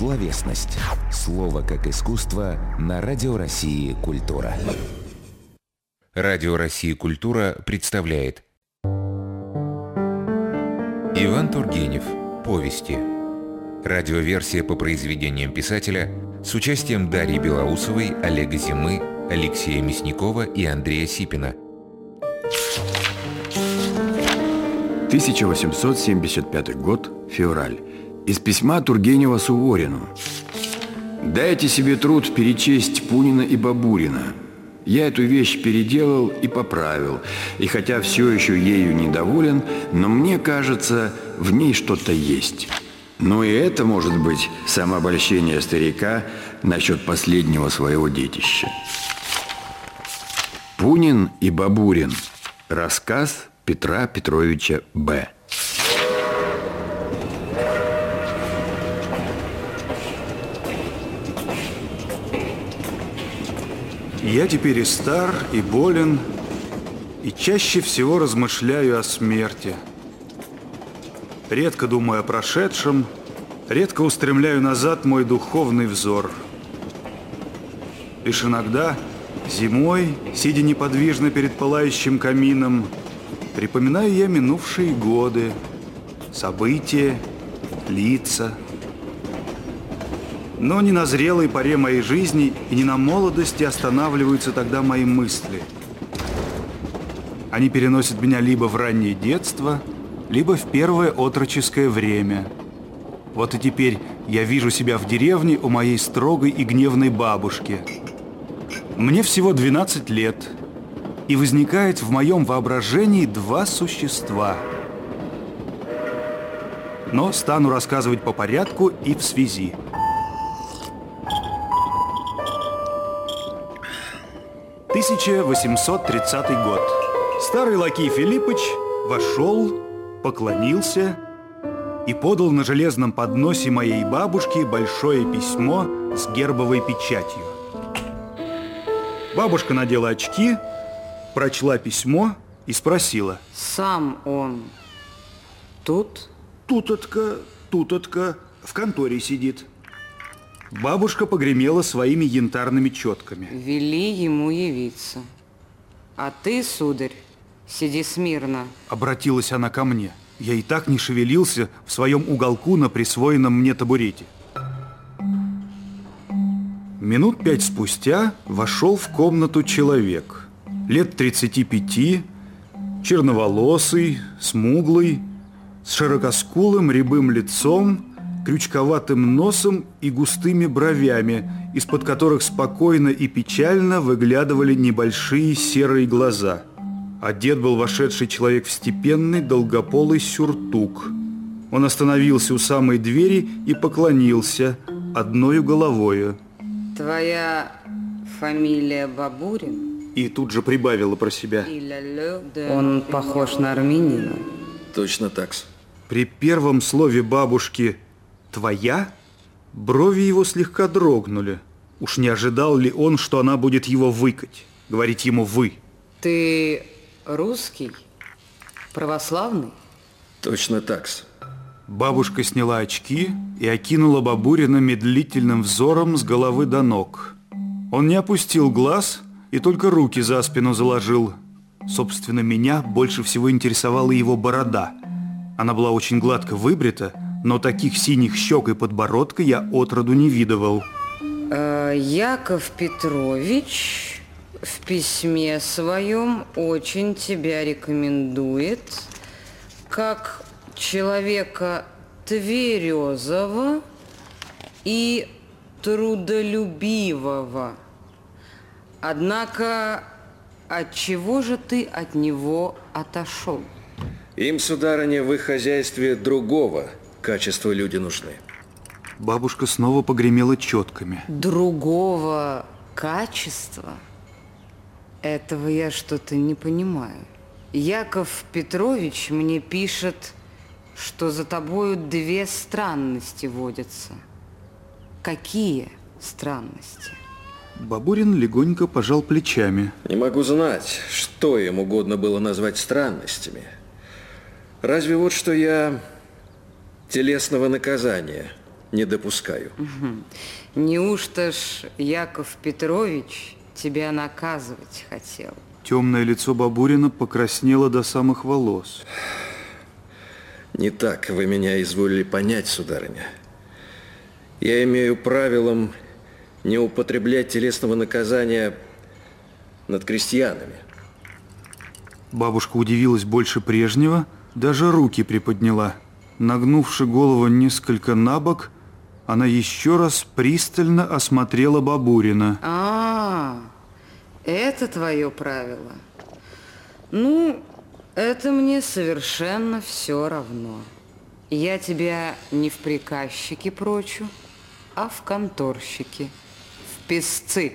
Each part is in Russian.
Словесность. Слово как искусство на Радио России «Культура». Радио России «Культура» представляет Иван Тургенев. Повести. Радиоверсия по произведениям писателя с участием Дарьи Белоусовой, Олега Зимы, Алексея Мясникова и Андрея Сипина. 1875 год, февраль. Из письма Тургенева Суворину. «Дайте себе труд перечесть Пунина и Бабурина. Я эту вещь переделал и поправил, и хотя все еще ею недоволен, но мне кажется, в ней что-то есть». Но и это может быть самообольщение старика насчет последнего своего детища. Пунин и Бабурин. Рассказ Петра Петровича Б. Я теперь и стар, и болен, и чаще всего размышляю о смерти. Редко думаю о прошедшем, редко устремляю назад мой духовный взор. Лишь иногда, зимой, сидя неподвижно перед пылающим камином, припоминаю я минувшие годы, события, лица – но не на зрелой поре моей жизни и не на молодости останавливаются тогда мои мысли. Они переносят меня либо в раннее детство, либо в первое отроческое время. Вот и теперь я вижу себя в деревне у моей строгой и гневной бабушки. Мне всего 12 лет, и возникает в моем воображении два существа. Но стану рассказывать по порядку и в связи. 1830 год. Старый лакей Филиппыч вошел, поклонился и подал на железном подносе моей бабушки большое письмо с гербовой печатью. Бабушка надела очки, прочла письмо и спросила. Сам он тут? Тутотка, тутотка, в конторе сидит. Бабушка погремела своими янтарными четками. Вели ему явиться. А ты, сударь, сиди смирно. Обратилась она ко мне. Я и так не шевелился в своем уголку на присвоенном мне табурете. Минут пять спустя вошел в комнату человек. Лет 35, черноволосый, смуглый, с широкоскулым рябым лицом крючковатым носом и густыми бровями, из-под которых спокойно и печально выглядывали небольшие серые глаза. Одет был вошедший человек в степенный долгополый сюртук. Он остановился у самой двери и поклонился одною головою. Твоя фамилия Бабурин? И тут же прибавила про себя. Он похож на армянина. Точно так. При первом слове бабушки «Твоя?» Брови его слегка дрогнули. Уж не ожидал ли он, что она будет его выкать, говорить ему «вы»? Ты русский? Православный? Точно так. -с. Бабушка сняла очки и окинула Бабурина медлительным взором с головы до ног. Он не опустил глаз и только руки за спину заложил. Собственно, меня больше всего интересовала его борода. Она была очень гладко выбрита, но таких синих щек и подбородка я отроду не видывал. Э, Яков Петрович в письме своем очень тебя рекомендует как человека тверезого и трудолюбивого. Однако, от чего же ты от него отошел? Им, сударыня, в их хозяйстве другого – качества люди нужны. Бабушка снова погремела четками. Другого качества? Этого я что-то не понимаю. Яков Петрович мне пишет, что за тобою две странности водятся. Какие странности? Бабурин легонько пожал плечами. Не могу знать, что им угодно было назвать странностями. Разве вот что я Телесного наказания не допускаю. Неужто ж Яков Петрович тебя наказывать хотел? Темное лицо Бабурина покраснело до самых волос. Не так вы меня изволили понять, сударыня. Я имею правилом не употреблять телесного наказания над крестьянами. Бабушка удивилась больше прежнего, даже руки приподняла. Нагнувши голову несколько на бок, она еще раз пристально осмотрела Бабурина. А, это твое правило. Ну, это мне совершенно все равно. Я тебя не в приказчике прочу, а в конторщике, в песцы.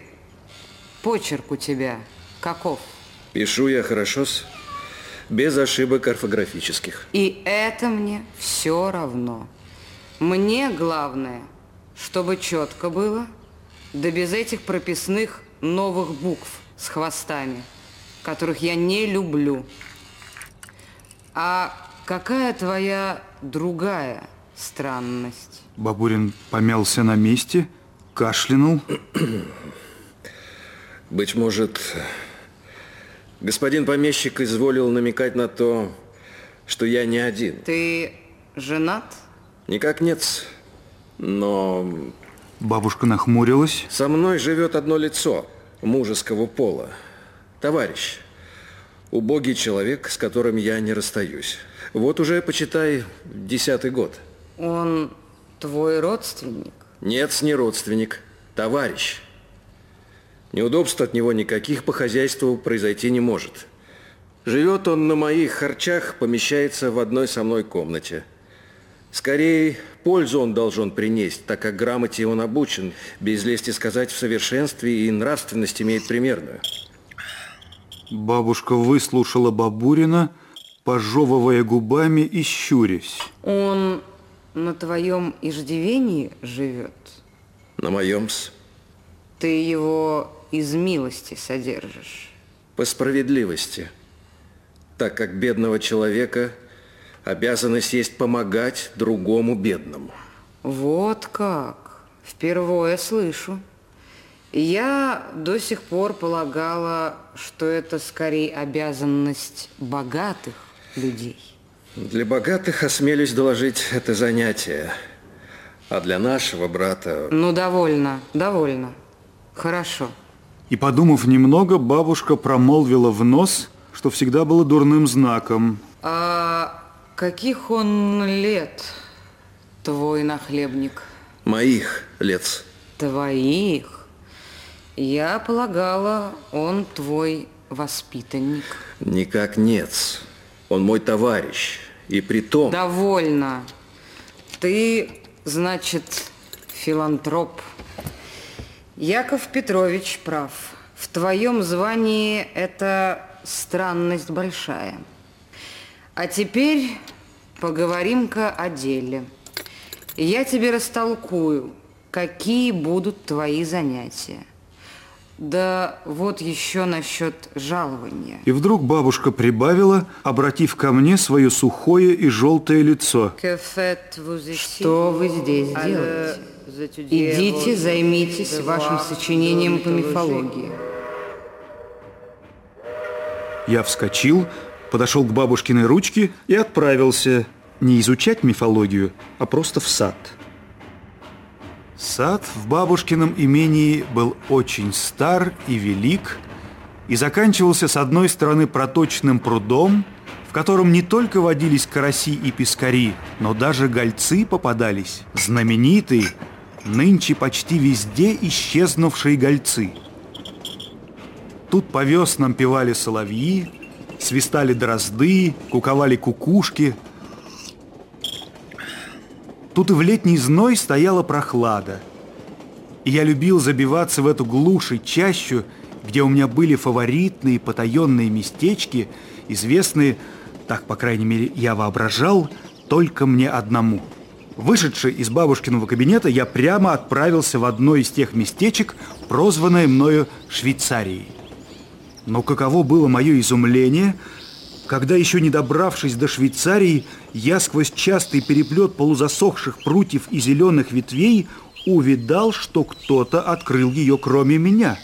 Почерк у тебя каков? Пишу я хорошо, с без ошибок орфографических. И это мне все равно. Мне главное, чтобы четко было, да без этих прописных новых букв с хвостами, которых я не люблю. А какая твоя другая странность? Бабурин помялся на месте, кашлянул. Быть может, господин помещик изволил намекать на то, что я не один. Ты женат? Никак нет, но Бабушка нахмурилась. со мной живет одно лицо мужеского пола. Товарищ, убогий человек, с которым я не расстаюсь. Вот уже, почитай, десятый год. Он твой родственник? Нет, не родственник, товарищ. Неудобств от него никаких по хозяйству произойти не может. Живет он на моих харчах, помещается в одной со мной комнате. Скорее, пользу он должен принести, так как грамоте он обучен, без лести сказать, в совершенстве и нравственность имеет примерную. Бабушка выслушала Бабурина, пожевывая губами и щурясь. Он на твоем иждивении живет? На моем-с. Ты его из милости содержишь? По справедливости. Так как бедного человека обязанность есть помогать другому бедному. Вот как. Впервые слышу. Я до сих пор полагала, что это скорее обязанность богатых людей. Для богатых, осмелюсь доложить, это занятие. А для нашего брата... Ну, довольно, довольно. Хорошо. И, подумав немного, бабушка промолвила в нос, что всегда было дурным знаком. А каких он лет, твой нахлебник? Моих лет. Твоих? Я полагала, он твой воспитанник. Никак нет. Он мой товарищ. И при том... Довольно. Ты, значит, филантроп. Яков Петрович прав. В твоем звании это странность большая. А теперь поговорим-ка о деле. Я тебе растолкую, какие будут твои занятия. Да вот еще насчет жалования. И вдруг бабушка прибавила, обратив ко мне свое сухое и желтое лицо. Что вы здесь делаете? Идите, займитесь вашим сочинением по мифологии. Я вскочил, подошел к бабушкиной ручке и отправился не изучать мифологию, а просто в сад. Сад в бабушкином имении был очень стар и велик и заканчивался с одной стороны проточным прудом, в котором не только водились караси и пескари, но даже гольцы попадались, знаменитые, нынче почти везде исчезнувшие гольцы. Тут по веснам певали соловьи, свистали дрозды, куковали кукушки. Тут и в летний зной стояла прохлада. И я любил забиваться в эту глушь и чащу, где у меня были фаворитные потаенные местечки, известные, так, по крайней мере, я воображал, только мне одному. Вышедший из бабушкиного кабинета, я прямо отправился в одно из тех местечек, прозванное мною Швейцарией. Но каково было мое изумление, Когда еще не добравшись до Швейцарии, я сквозь частый переплет полузасохших прутьев и зеленых ветвей увидал, что кто-то открыл ее, кроме меня.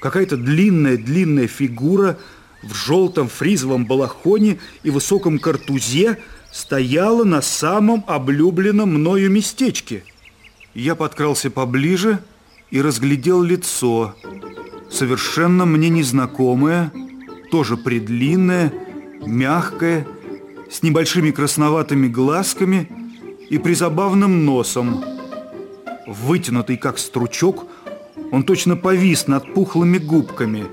Какая-то длинная-длинная фигура в желтом фризовом балахоне и высоком картузе стояла на самом облюбленном мною местечке. Я подкрался поближе и разглядел лицо, совершенно мне незнакомое, тоже предлинное, мягкое, с небольшими красноватыми глазками и призабавным носом. Вытянутый, как стручок, он точно повис над пухлыми губками.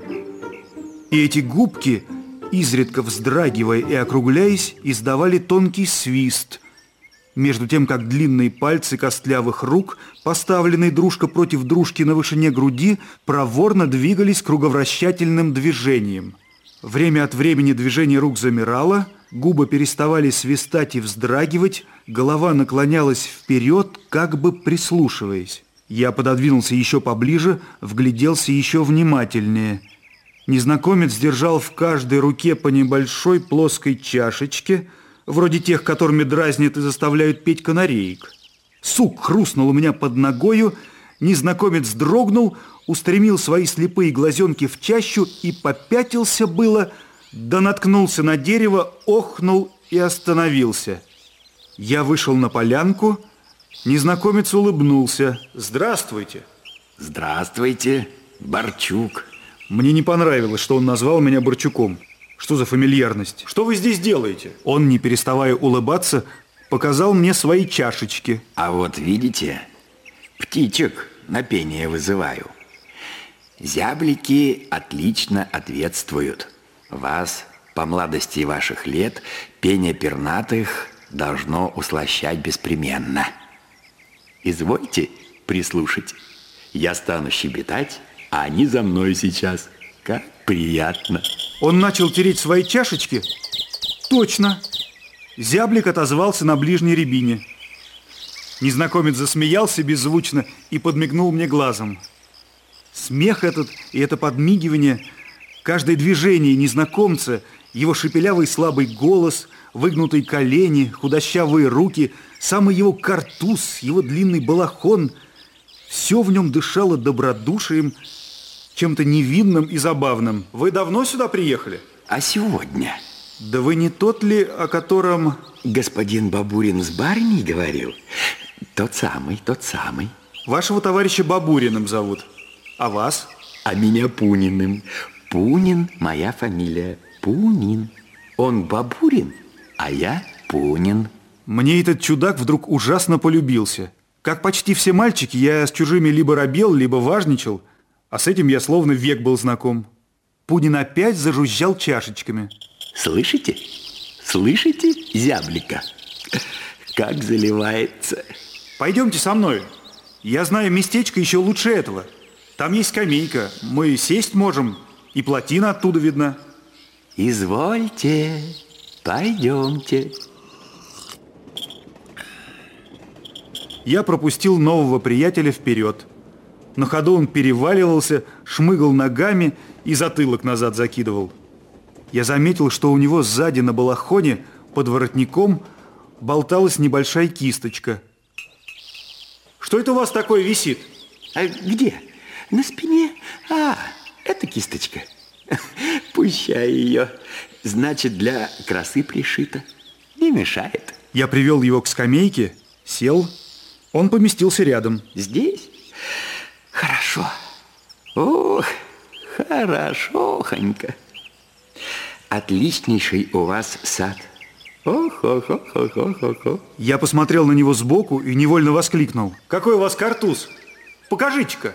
И эти губки, изредка вздрагивая и округляясь, издавали тонкий свист, между тем, как длинные пальцы костлявых рук, поставленные дружка против дружки на вышине груди, проворно двигались круговращательным движением – Время от времени движение рук замирало, губы переставали свистать и вздрагивать, голова наклонялась вперед, как бы прислушиваясь. Я пододвинулся еще поближе, вгляделся еще внимательнее. Незнакомец держал в каждой руке по небольшой плоской чашечке, вроде тех, которыми дразнят и заставляют петь канареек. Сук хрустнул у меня под ногою, незнакомец дрогнул, устремил свои слепые глазенки в чащу и попятился было, да наткнулся на дерево, охнул и остановился. Я вышел на полянку, незнакомец улыбнулся. «Здравствуйте!» «Здравствуйте, Борчук!» Мне не понравилось, что он назвал меня Борчуком. Что за фамильярность? Что вы здесь делаете? Он, не переставая улыбаться, показал мне свои чашечки. А вот видите, птичек на пение вызываю. Зяблики отлично ответствуют. Вас по младости ваших лет пение пернатых должно услощать беспременно. Извольте прислушать. Я стану щебетать, а они за мной сейчас. Как приятно. Он начал тереть свои чашечки. Точно. Зяблик отозвался на ближней рябине. Незнакомец засмеялся беззвучно и подмигнул мне глазом. Смех этот и это подмигивание, каждое движение незнакомца, его шепелявый слабый голос, выгнутые колени, худощавые руки, самый его картуз, его длинный балахон – все в нем дышало добродушием, чем-то невинным и забавным. Вы давно сюда приехали? А сегодня? Да вы не тот ли, о котором... Господин Бабурин с барыней говорил? Тот самый, тот самый. Вашего товарища Бабуриным зовут. А вас? А меня Пуниным. Пунин – моя фамилия. Пунин. Он Бабурин, а я Пунин. Мне этот чудак вдруг ужасно полюбился. Как почти все мальчики, я с чужими либо робел, либо важничал, а с этим я словно век был знаком. Пунин опять зажужжал чашечками. Слышите? Слышите, зяблика? Как заливается. Пойдемте со мной. Я знаю местечко еще лучше этого. Там есть скамейка, мы сесть можем, и плотина оттуда видна. Извольте, пойдемте. Я пропустил нового приятеля вперед. На ходу он переваливался, шмыгал ногами и затылок назад закидывал. Я заметил, что у него сзади на балахоне под воротником болталась небольшая кисточка. Что это у вас такое висит? А где? На спине? А, это кисточка. Пущай ее. Значит, для красы пришита. Не мешает. Я привел его к скамейке, сел. Он поместился рядом. Здесь? Ох, хорошохонько. Отличнейший у вас сад. Ох, ох, ох, ох, ох, ох, ох. Я посмотрел на него сбоку и невольно воскликнул. Какой у вас картуз? Покажите-ка.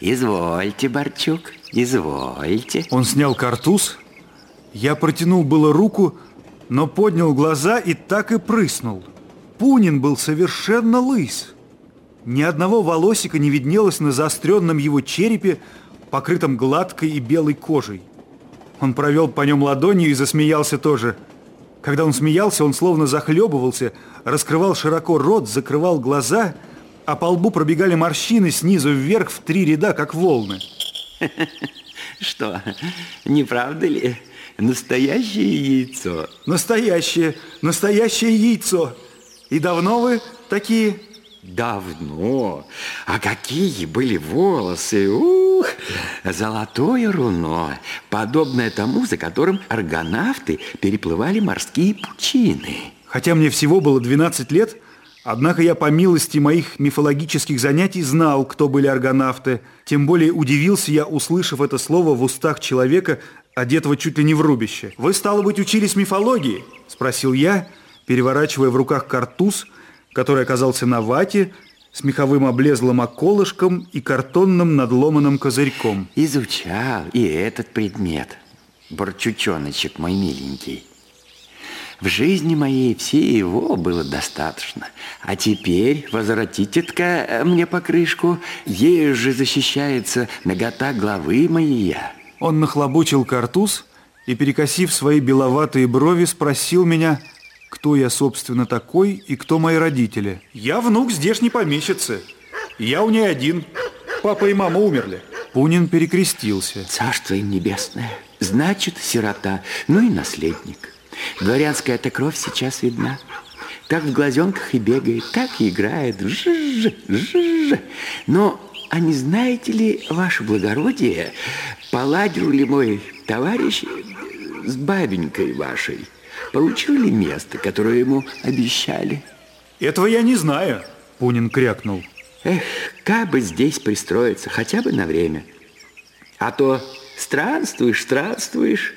Извольте, Борчук, извольте. Он снял картуз. Я протянул было руку, но поднял глаза и так и прыснул. Пунин был совершенно лыс. Ни одного волосика не виднелось на заостренном его черепе, покрытом гладкой и белой кожей. Он провел по нем ладонью и засмеялся тоже. Когда он смеялся, он словно захлебывался, раскрывал широко рот, закрывал глаза – а по лбу пробегали морщины снизу вверх в три ряда, как волны. Что, не правда ли, настоящее яйцо. Настоящее, настоящее яйцо. И давно вы такие? Давно. А какие были волосы! Ух! Золотое руно, подобное тому, за которым аргонавты переплывали морские пучины. Хотя мне всего было 12 лет, однако я по милости моих мифологических занятий знал, кто были аргонавты. Тем более удивился я, услышав это слово в устах человека, одетого чуть ли не в рубище. «Вы, стало быть, учились мифологии?» – спросил я, переворачивая в руках картуз – который оказался на вате, с меховым облезлым околышком и картонным надломанным козырьком. Изучал и этот предмет, борчучоночек мой миленький. В жизни моей все его было достаточно. А теперь возвратите-ка мне покрышку, ею же защищается нагота главы моей. Он нахлобучил картуз и, перекосив свои беловатые брови, спросил меня – кто я, собственно, такой и кто мои родители. Я внук здешней помещицы. Я у ней один. Папа и мама умерли. Пунин перекрестился. Царство им небесное. Значит, сирота, ну и наследник. Дворянская эта кровь сейчас видна. Так в глазенках и бегает, так и играет. Жжж, жжж. Но, а не знаете ли, ваше благородие, поладил ли мой товарищ с бабенькой вашей? Получил ли место, которое ему обещали? Этого я не знаю, Пунин крякнул. Эх, как бы здесь пристроиться, хотя бы на время. А то странствуешь, странствуешь,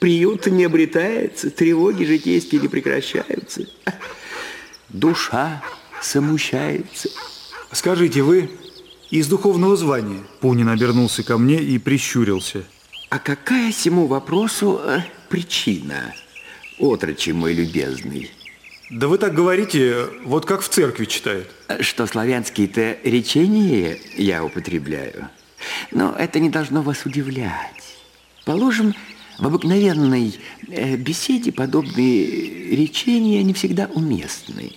приюта не обретается, тревоги житейские не прекращаются. Душа самущается. Скажите, вы из духовного звания? Пунин обернулся ко мне и прищурился. А какая всему вопросу э, причина? Отрочи мой любезный. Да вы так говорите, вот как в церкви читают. Что славянские-то речения я употребляю. Но это не должно вас удивлять. Положим, в обыкновенной э, беседе подобные речения не всегда уместны.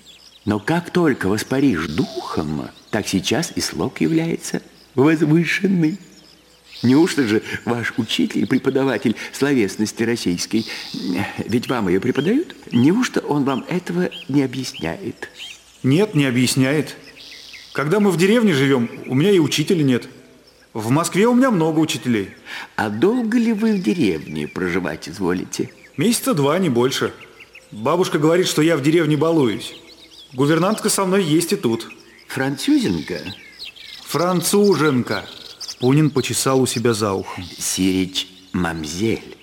Но как только воспаришь духом, так сейчас и слог является возвышенный. Неужто же ваш учитель и преподаватель словесности российской, ведь вам ее преподают, неужто он вам этого не объясняет? Нет, не объясняет. Когда мы в деревне живем, у меня и учителя нет. В Москве у меня много учителей. А долго ли вы в деревне проживать изволите? Месяца два, не больше. Бабушка говорит, что я в деревне балуюсь. Гувернантка со мной есть и тут. Французенка? Француженка. Пунин почесал у себя за ухом. Сирич Мамзель.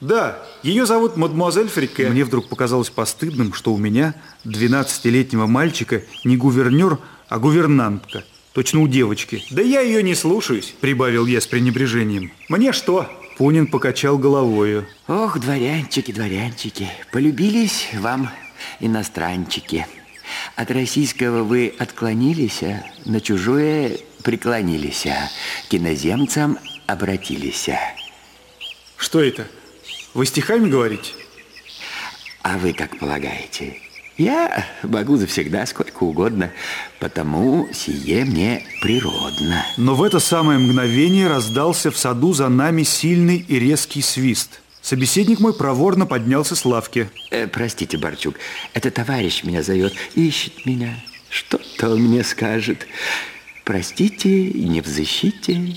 Да, ее зовут мадемуазель Фрике. Мне вдруг показалось постыдным, что у меня, 12-летнего мальчика, не гувернер, а гувернантка. Точно у девочки. Да я ее не слушаюсь, прибавил я с пренебрежением. Мне что? Пунин покачал головою. Ох, дворянчики, дворянчики, полюбились вам иностранчики. От российского вы отклонились, а на чужое преклонились, а к иноземцам обратились. Что это? Вы стихами говорите? А вы как полагаете? Я могу завсегда сколько угодно, потому сие мне природно. Но в это самое мгновение раздался в саду за нами сильный и резкий свист – Собеседник мой проворно поднялся с лавки. Э, простите, Барчук, это товарищ меня зовет, ищет меня. Что-то он мне скажет. Простите не взыщите.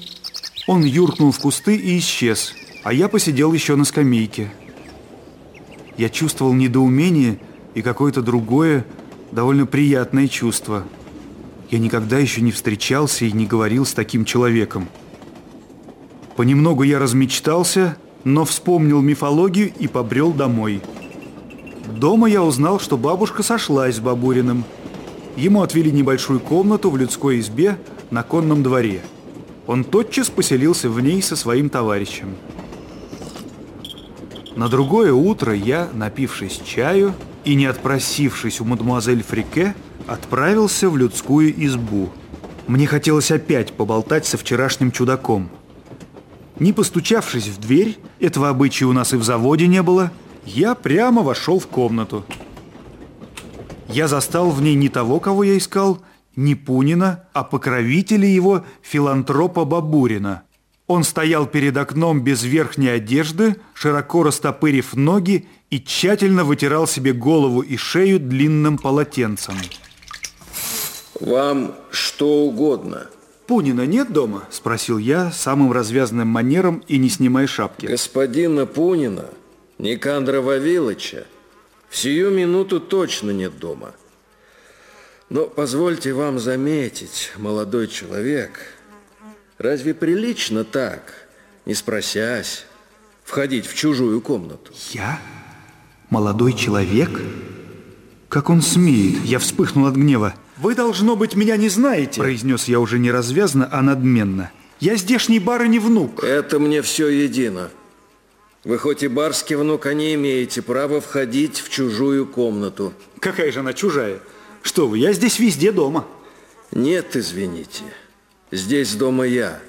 Он юркнул в кусты и исчез, а я посидел еще на скамейке. Я чувствовал недоумение и какое-то другое, довольно приятное чувство. Я никогда еще не встречался и не говорил с таким человеком. Понемногу я размечтался – но вспомнил мифологию и побрел домой. Дома я узнал, что бабушка сошлась с Бабуриным. Ему отвели небольшую комнату в людской избе на конном дворе. Он тотчас поселился в ней со своим товарищем. На другое утро я, напившись чаю и не отпросившись у мадемуазель Фрике, отправился в людскую избу. Мне хотелось опять поболтать со вчерашним чудаком – не постучавшись в дверь, этого обычая у нас и в заводе не было, я прямо вошел в комнату. Я застал в ней не того, кого я искал, не Пунина, а покровителя его филантропа Бабурина. Он стоял перед окном без верхней одежды, широко растопырив ноги и тщательно вытирал себе голову и шею длинным полотенцем. Вам что угодно. «Пунина нет дома?» – спросил я самым развязанным манером и не снимая шапки. Господина Пунина, Никандра Вавилыча, в сию минуту точно нет дома. Но позвольте вам заметить, молодой человек, разве прилично так, не спросясь, входить в чужую комнату? «Я? Молодой человек? Как он смеет?» Я вспыхнул от гнева. «Вы, должно быть, меня не знаете», произнес я уже не развязно, а надменно. «Я здешний барыни внук». Это мне все едино. Вы хоть и барский внук, а не имеете права входить в чужую комнату. Какая же она чужая? Что вы, я здесь везде дома. Нет, извините. Здесь дома я.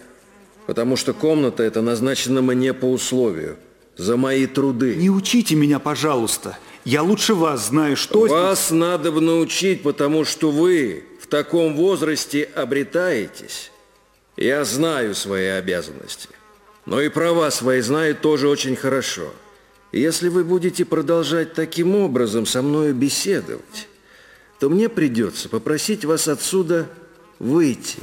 Потому что комната эта назначена мне по условию. За мои труды. Не учите меня, пожалуйста. Я лучше вас знаю, что... Вас надо бы научить, потому что вы в таком возрасте обретаетесь. Я знаю свои обязанности. Но и права свои знаю тоже очень хорошо. Если вы будете продолжать таким образом со мною беседовать, то мне придется попросить вас отсюда выйти.